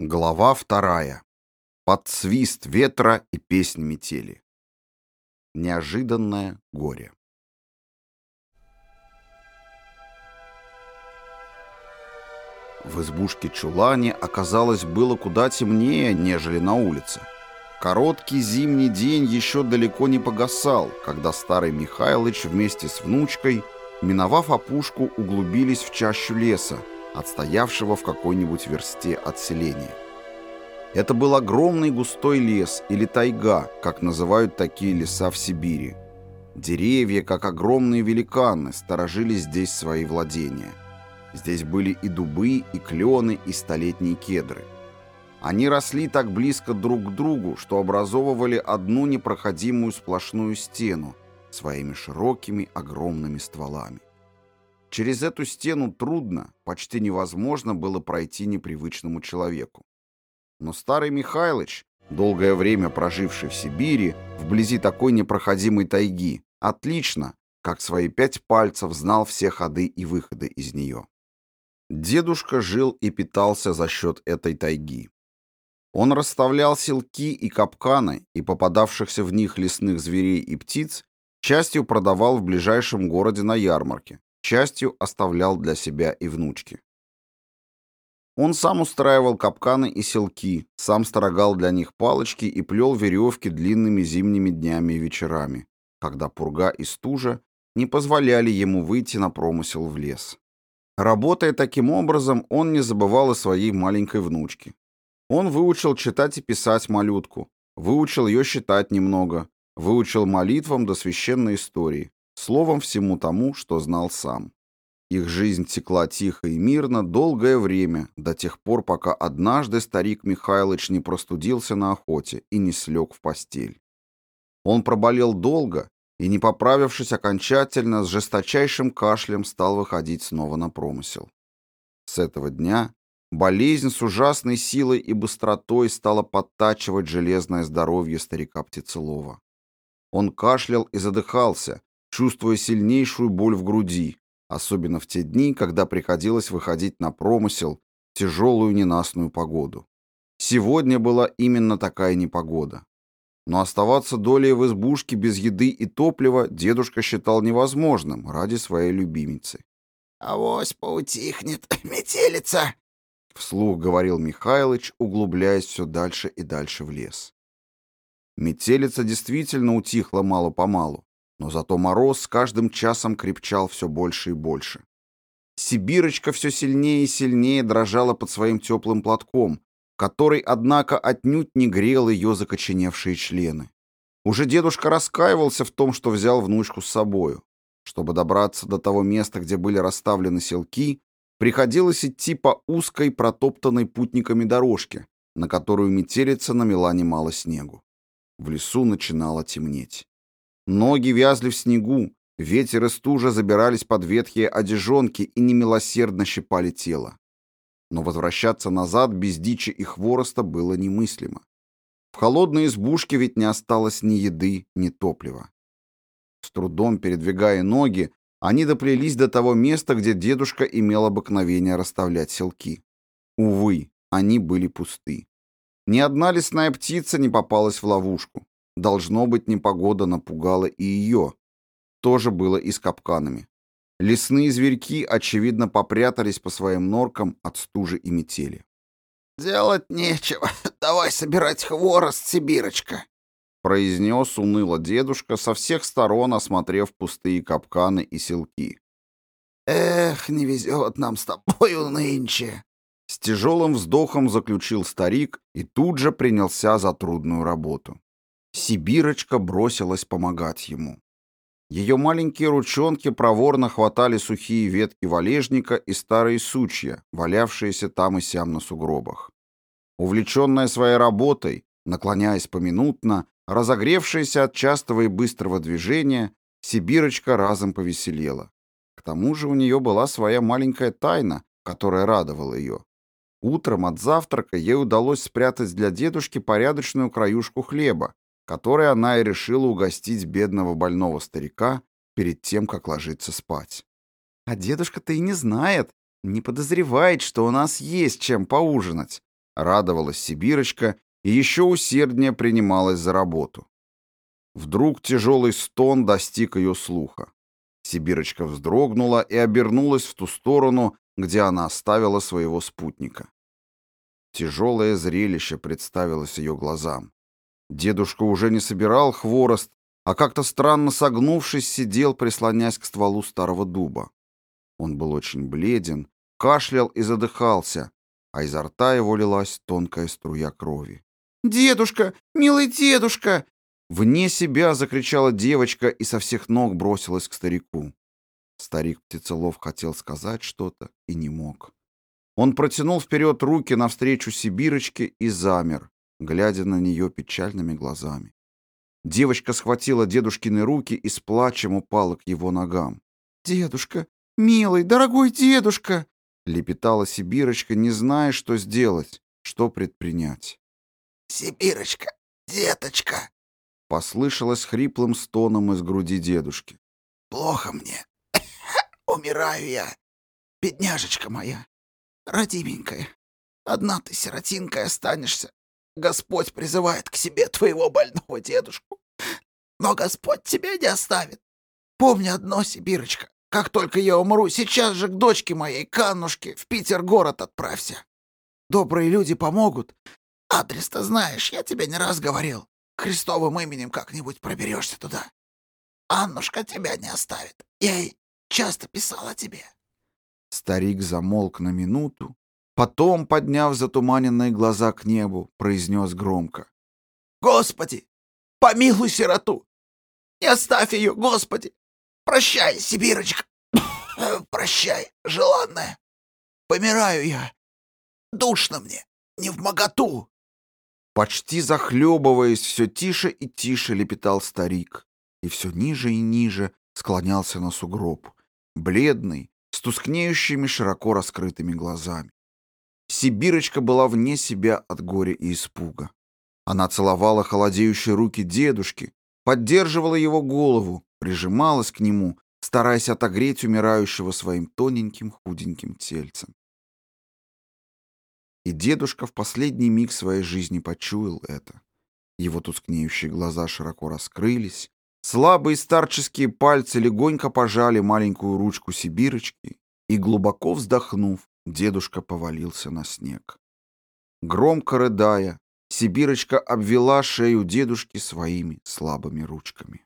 Глава вторая. Под свист ветра и песнь метели. Неожиданное горе. В избушке чулане оказалось было куда темнее, нежели на улице. Короткий зимний день еще далеко не погасал, когда старый Михайлыч вместе с внучкой, миновав опушку, углубились в чащу леса, отстоявшего в какой-нибудь версте от селения. Это был огромный густой лес или тайга, как называют такие леса в Сибири. Деревья, как огромные великаны, сторожили здесь свои владения. Здесь были и дубы, и клены, и столетние кедры. Они росли так близко друг к другу, что образовывали одну непроходимую сплошную стену своими широкими огромными стволами. Через эту стену трудно, почти невозможно было пройти непривычному человеку. Но старый Михайлыч, долгое время проживший в Сибири, вблизи такой непроходимой тайги, отлично, как свои пять пальцев, знал все ходы и выходы из нее. Дедушка жил и питался за счет этой тайги. Он расставлял селки и капканы, и попадавшихся в них лесных зверей и птиц частью продавал в ближайшем городе на ярмарке, частью оставлял для себя и внучки. Он сам устраивал капканы и селки, сам строгал для них палочки и плел веревки длинными зимними днями и вечерами, когда пурга и стужа не позволяли ему выйти на промысел в лес. Работая таким образом, он не забывал о своей маленькой внучке. Он выучил читать и писать малютку, выучил ее считать немного, выучил молитвам до священной истории, словом всему тому, что знал сам. Их жизнь текла тихо и мирно долгое время, до тех пор, пока однажды старик Михайлович не простудился на охоте и не слег в постель. Он проболел долго и, не поправившись окончательно, с жесточайшим кашлем стал выходить снова на промысел. С этого дня болезнь с ужасной силой и быстротой стала подтачивать железное здоровье старика Птицелова. Он кашлял и задыхался, чувствуя сильнейшую боль в груди, особенно в те дни, когда приходилось выходить на промысел в тяжелую ненастную погоду. Сегодня была именно такая непогода. Но оставаться долей в избушке без еды и топлива дедушка считал невозможным ради своей любимицы. «Авось поутихнет метелица», — вслух говорил Михайлыч, углубляясь все дальше и дальше в лес. Метелица действительно утихла мало-помалу, но зато мороз с каждым часом крепчал все больше и больше. Сибирочка все сильнее и сильнее дрожала под своим теплым платком, который, однако, отнюдь не грел ее закоченевшие члены. Уже дедушка раскаивался в том, что взял внучку с собою. Чтобы добраться до того места, где были расставлены селки, приходилось идти по узкой, протоптанной путниками дорожке, на которую метелица намела немало снегу. В лесу начинало темнеть. Ноги вязли в снегу, ветер и стужа забирались под ветхие одежонки и немилосердно щипали тело. Но возвращаться назад без дичи и хвороста было немыслимо. В холодной избушке ведь не осталось ни еды, ни топлива. С трудом передвигая ноги, они доплелись до того места, где дедушка имел обыкновение расставлять селки. Увы, они были пусты. Ни одна лесная птица не попалась в ловушку. Должно быть, непогода напугала и ее. Тоже было и с капканами. Лесные зверьки, очевидно, попрятались по своим норкам от стужи и метели. «Делать нечего. Давай собирать хворост, Сибирочка», — произнес уныло дедушка, со всех сторон осмотрев пустые капканы и селки. «Эх, не везет нам с тобою нынче», — с тяжелым вздохом заключил старик и тут же принялся за трудную работу. Сибирочка бросилась помогать ему. Ее маленькие ручонки проворно хватали сухие ветки валежника и старые сучья, валявшиеся там и сям на сугробах. Увлеченная своей работой, наклоняясь поминутно, разогревшаяся от частого и быстрого движения, Сибирочка разом повеселела. К тому же у нее была своя маленькая тайна, которая радовала ее. Утром от завтрака ей удалось спрятать для дедушки порядочную краюшку хлеба, которой она и решила угостить бедного больного старика перед тем, как ложиться спать. А дедушка-то и не знает, не подозревает, что у нас есть чем поужинать, Радовалась Сибирочка и еще усерднее принималась за работу. Вдруг тяжелый стон достиг ее слуха. Сибирочка вздрогнула и обернулась в ту сторону, где она оставила своего спутника. Тяжелое зрелище представилось ее глазам. Дедушка уже не собирал хворост, а как-то странно согнувшись, сидел, прислонясь к стволу старого дуба. Он был очень бледен, кашлял и задыхался, а изо рта его лилась тонкая струя крови. «Дедушка! Милый дедушка!» Вне себя закричала девочка и со всех ног бросилась к старику. Старик Птицелов хотел сказать что-то и не мог. Он протянул вперед руки навстречу Сибирочке и замер, глядя на нее печальными глазами. Девочка схватила дедушкины руки и с плачем упала к его ногам. «Дедушка! Милый, дорогой дедушка!» Лепетала Сибирочка, не зная, что сделать, что предпринять. «Сибирочка! Деточка!» Послышалось хриплым стоном из груди дедушки. «Плохо мне. Умираю я. Бедняжечка моя. Родименькая. Одна ты, сиротинка, останешься. Господь призывает к себе твоего больного дедушку. Но Господь тебя не оставит. Помни одно, Сибирочка. Как только я умру, сейчас же к дочке моей, Каннушке, в Питер город отправься. Добрые люди помогут. Адрес-то знаешь, я тебе не раз говорил. Христовым именем как-нибудь проберешься туда. Аннушка тебя не оставит. Я ей часто писала тебе. Старик замолк на минуту, потом, подняв затуманенные глаза к небу, произнес громко. «Господи, помилуй сироту! Не оставь ее, Господи! Прощай, Сибирочка! Прощай, желанная! Помираю я! Душно мне, не в моготу!» Почти захлебываясь, все тише и тише лепетал старик, и все ниже и ниже склонялся на сугроб, бледный, с тускнеющими широко раскрытыми глазами. Сибирочка была вне себя от горя и испуга. Она целовала холодеющие руки дедушки, поддерживала его голову, прижималась к нему, стараясь отогреть умирающего своим тоненьким худеньким тельцем. И дедушка в последний миг своей жизни почуял это. Его тускнеющие глаза широко раскрылись, Слабые старческие пальцы легонько пожали маленькую ручку Сибирочки, и, глубоко вздохнув, дедушка повалился на снег. Громко рыдая, Сибирочка обвела шею дедушки своими слабыми ручками.